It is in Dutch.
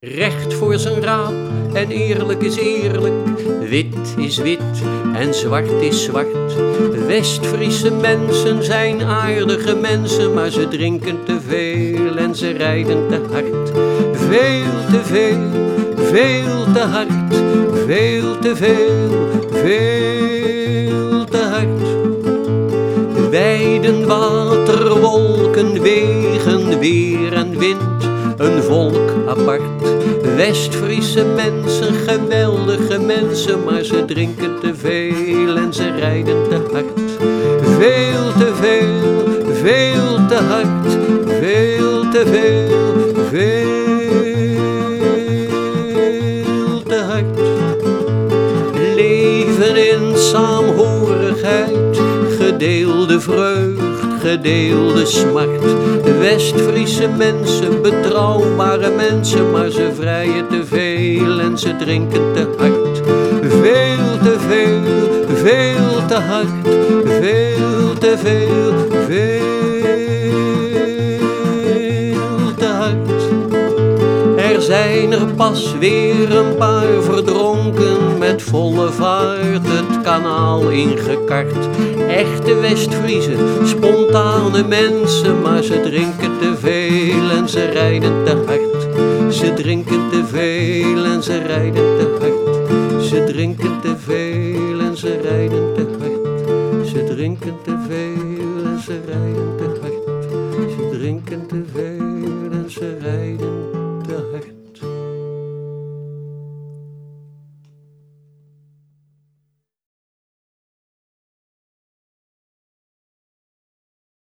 Recht voor zijn raap en eerlijk is eerlijk, wit is wit en zwart is zwart. West-Friese mensen zijn aardige mensen, maar ze drinken te veel en ze rijden te hard. Veel te veel, veel te hard, veel te veel, veel te hard. Weiden, water, wolken, wegen, weer een volk apart. West-Friese mensen, geweldige mensen, maar ze drinken te veel en ze rijden te hard. Veel te veel, veel te hard, veel te veel, veel te hard. Leven in saamhorigheid, gedeelde vreugd, gedeelde smart. West-Friese mensen, betrouwbare mensen, maar ze vrijen te veel en ze drinken te hard. Veel te veel, veel te hard, veel te veel, veel zijn er pas weer een paar verdronken met volle vaart het kanaal ingekart. Echte Westfriezen, spontane mensen, maar ze drinken te veel en ze rijden te hard. Ze drinken te veel en ze rijden te hard. Ze drinken te veel en ze rijden te hard. Ze drinken te veel en ze rijden te hard. Ze drinken te veel